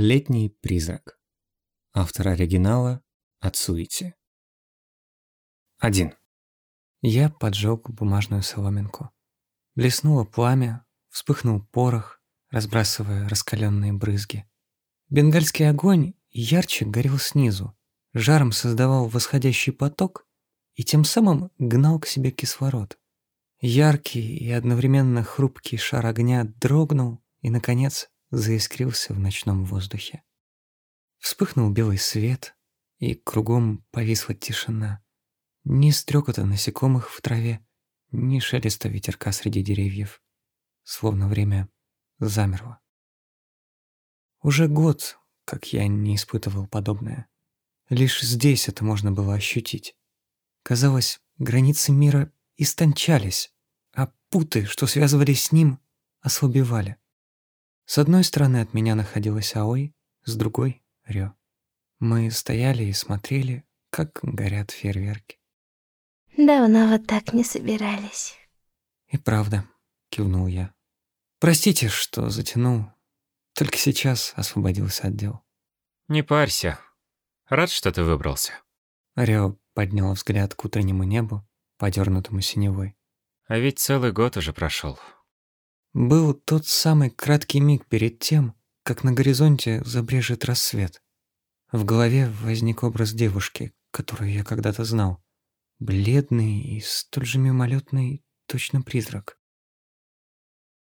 Летний призрак. Автор оригинала Ацуити. 1. Я поджег бумажную соломинку. Блеснуло пламя, вспыхнул порох, разбрасывая раскаленные брызги. Бенгальский огонь ярче горел снизу, жаром создавал восходящий поток и тем самым гнал к себе кислород. Яркий и одновременно хрупкий шар огня дрогнул и, наконец, заискрился в ночном воздухе. Вспыхнул белый свет, и кругом повисла тишина. Ни стрекота насекомых в траве, ни шелеста ветерка среди деревьев. Словно время замерло. Уже год, как я не испытывал подобное. Лишь здесь это можно было ощутить. Казалось, границы мира истончались, а путы, что связывались с ним, ослабевали. С одной стороны от меня находилась Аой, с другой — Рё. Мы стояли и смотрели, как горят фейерверки. Давно вот так не собирались. И правда, кивнул я. Простите, что затянул. Только сейчас освободился от дел. Не парься. Рад, что ты выбрался. Рё поднял взгляд к утреннему небу, подернутому синевой. А ведь целый год уже прошел. Был тот самый краткий миг перед тем, как на горизонте забрежет рассвет. В голове возник образ девушки, которую я когда-то знал. Бледный и столь же мимолетный, точно призрак.